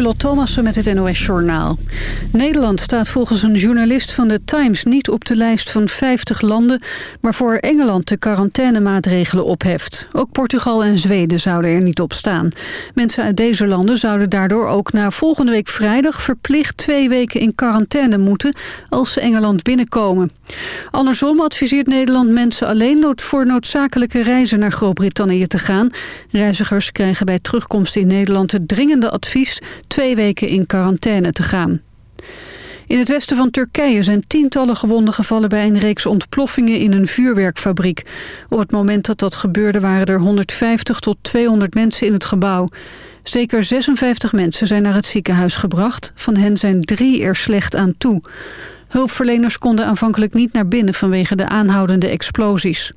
Lieselot Thomassen met het NOS-journaal. Nederland staat volgens een journalist van de Times niet op de lijst van 50 landen... waarvoor Engeland de quarantainemaatregelen opheft. Ook Portugal en Zweden zouden er niet op staan. Mensen uit deze landen zouden daardoor ook na volgende week vrijdag... verplicht twee weken in quarantaine moeten als ze Engeland binnenkomen. Andersom adviseert Nederland mensen alleen voor noodzakelijke reizen naar Groot-Brittannië te gaan. Reizigers krijgen bij terugkomst in Nederland het dringende advies twee weken in quarantaine te gaan. In het westen van Turkije zijn tientallen gewonden gevallen bij een reeks ontploffingen in een vuurwerkfabriek. Op het moment dat dat gebeurde waren er 150 tot 200 mensen in het gebouw. Zeker 56 mensen zijn naar het ziekenhuis gebracht. Van hen zijn drie er slecht aan toe. Hulpverleners konden aanvankelijk niet naar binnen vanwege de aanhoudende explosies.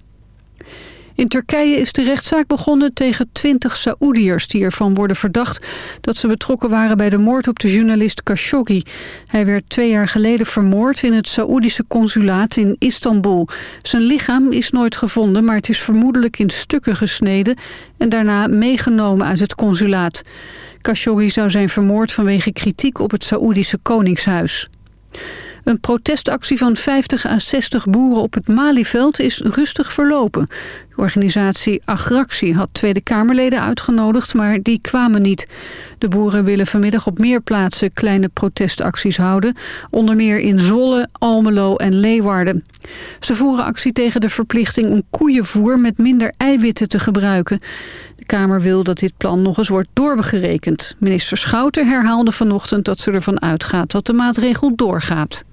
In Turkije is de rechtszaak begonnen tegen twintig Saoediërs... die ervan worden verdacht dat ze betrokken waren bij de moord op de journalist Khashoggi. Hij werd twee jaar geleden vermoord in het Saoedische consulaat in Istanbul. Zijn lichaam is nooit gevonden, maar het is vermoedelijk in stukken gesneden... en daarna meegenomen uit het consulaat. Khashoggi zou zijn vermoord vanwege kritiek op het Saoedische koningshuis. Een protestactie van 50 à 60 boeren op het Malieveld is rustig verlopen. Organisatie Agractie had Tweede Kamerleden uitgenodigd, maar die kwamen niet. De boeren willen vanmiddag op meer plaatsen kleine protestacties houden. Onder meer in Zolle, Almelo en Leeuwarden. Ze voeren actie tegen de verplichting om koeienvoer met minder eiwitten te gebruiken. De Kamer wil dat dit plan nog eens wordt doorbegerekend. Minister Schouten herhaalde vanochtend dat ze ervan uitgaat dat de maatregel doorgaat.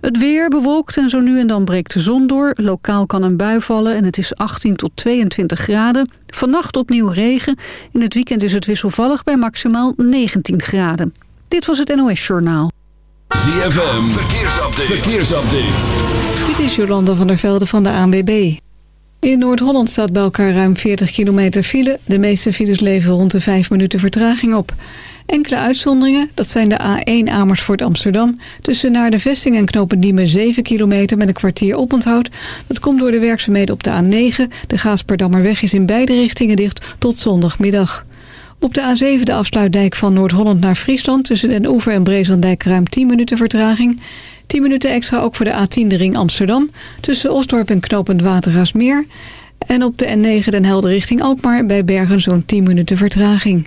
Het weer bewolkt en zo nu en dan breekt de zon door. Lokaal kan een bui vallen en het is 18 tot 22 graden. Vannacht opnieuw regen. In het weekend is het wisselvallig bij maximaal 19 graden. Dit was het NOS Journaal. ZFM, verkeersupdate. verkeersupdate. Dit is Jolanda van der Velde van de ANWB. In Noord-Holland staat bij elkaar ruim 40 kilometer file. De meeste files leveren rond de 5 minuten vertraging op. Enkele uitzonderingen, dat zijn de A1 Amersfoort Amsterdam... tussen naar de vesting en knopen Diemen 7 kilometer met een kwartier oponthoud. Dat komt door de werkzaamheden op de A9. De Gaasperdammerweg is in beide richtingen dicht tot zondagmiddag. Op de A7 de afsluitdijk van Noord-Holland naar Friesland... tussen Den Oever en Breeslanddijk ruim 10 minuten vertraging... 10 minuten extra ook voor de A10 de ring Amsterdam... tussen Osdorp en Knopend Watergaasmeer... en op de N9 Den Helder richting Alkmaar bij Bergen zo'n 10 minuten vertraging.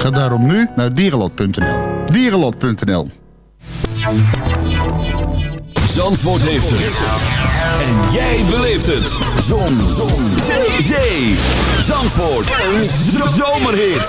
Ga daarom nu naar dierenlot.nl. Dierenlot.nl Zandvoort heeft het. En jij beleeft het. Zon. Zon. Zee. Zee. Zandvoort. Een zomerhit.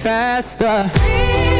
faster.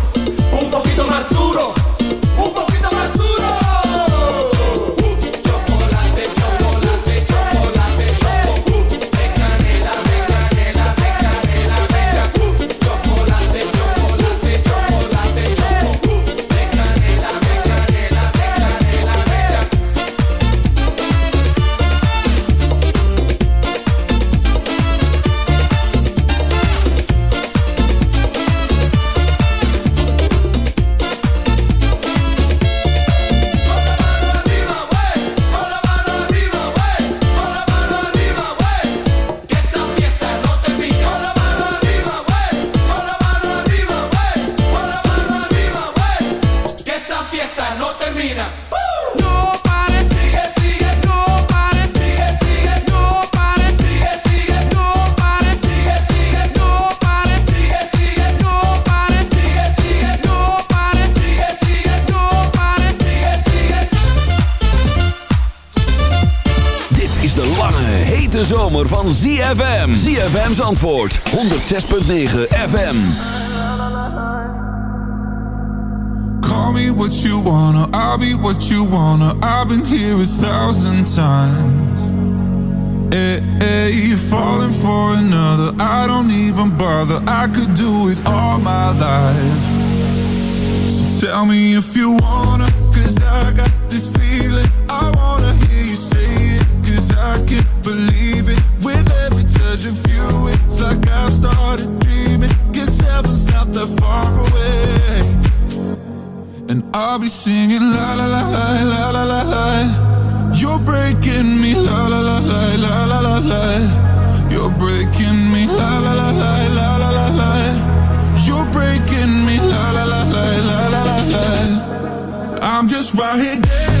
ZFM Zandvoort 106.9 FM Call me what you wanna, I'll be what you wanna. I've been here a thousand times. Hey, hey, you're falling for another. I don't even bother, I could do it all my life. So tell me if you wanna, cause I got this feeling. I wanna hear you say it, cause I can't believe judging few. It's like I've started dreaming. Guess heaven's not that far away. And I'll be singing la la la la la la la la. You're breaking me la la la la la la la la. You're breaking me la la la la la la la la. You're breaking me la la la la la la la. I'm just right here.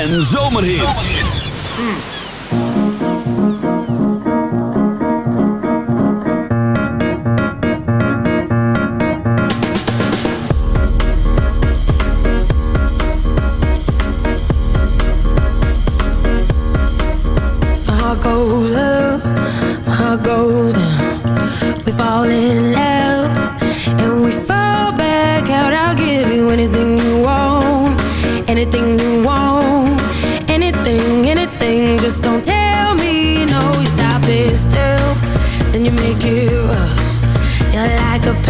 en zon.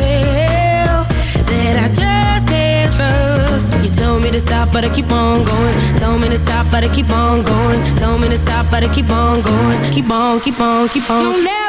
fail that I just can't trust. You tell me to stop, but I keep on going. Tell me to stop, but I keep on going. Tell me to stop, but I keep on going. Keep on, keep on, keep on.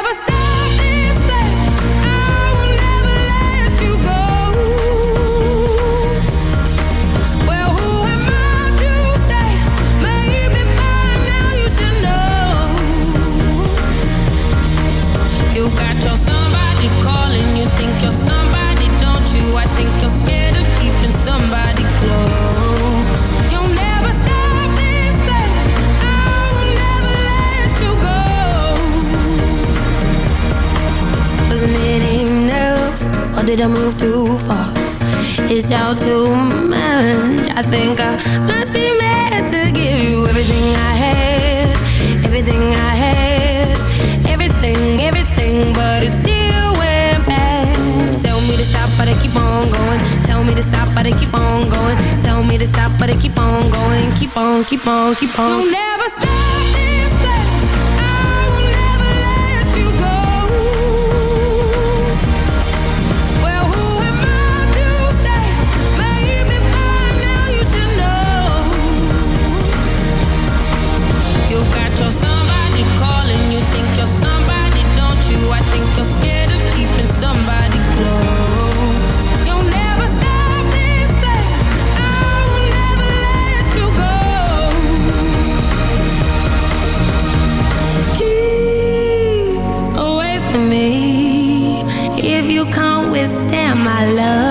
to move too far. It's all too much. I think I must be mad to give you everything I had, everything I had, everything, everything, but it's still. Tell me to stop, but I keep on going. Tell me to stop, but I keep on going. Tell me to stop, but I keep on going. Keep on, keep on, keep on. I love.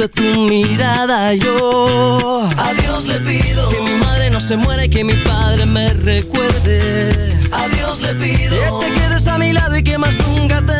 De tu mirada. Yo a Dios le pido que mi madre no se muera y que mi padre me recuerde. A Dios le pido que te quedes a mi lado y que más nunca te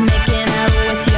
making out with you.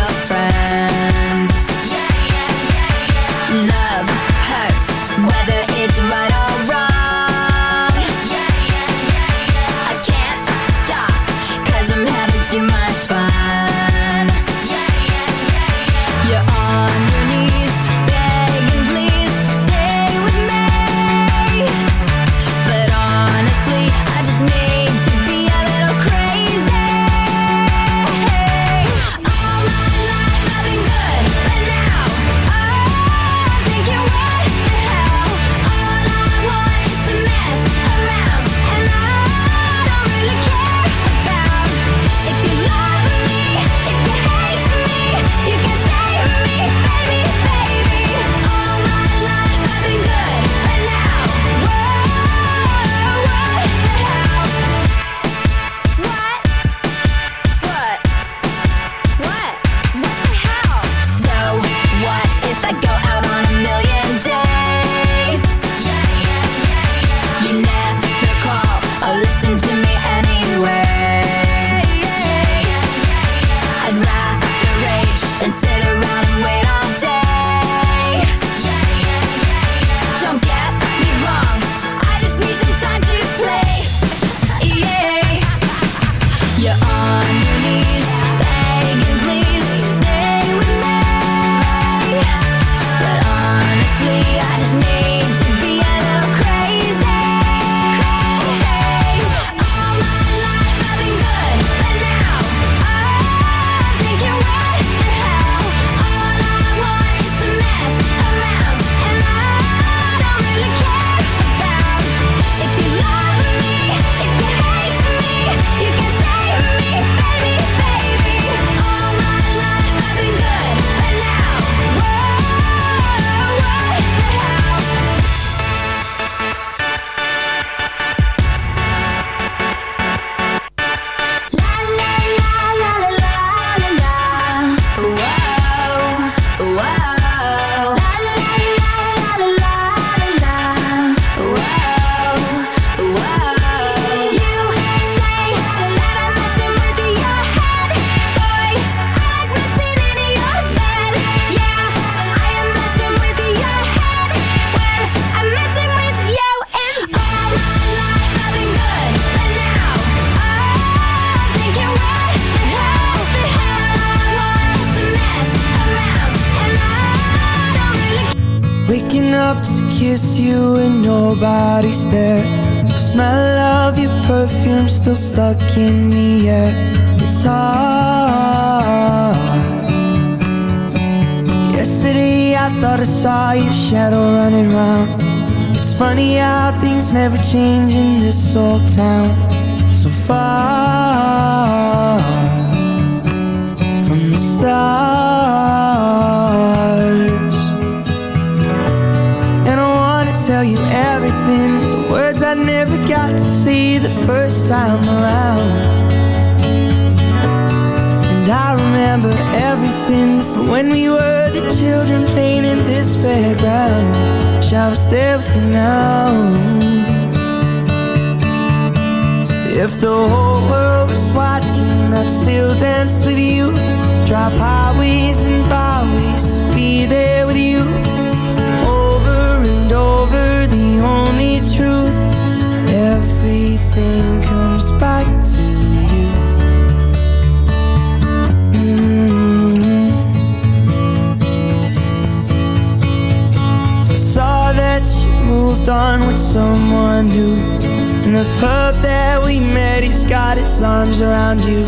Arms around you.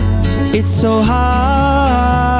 It's so hard,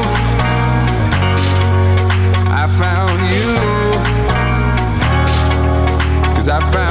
I found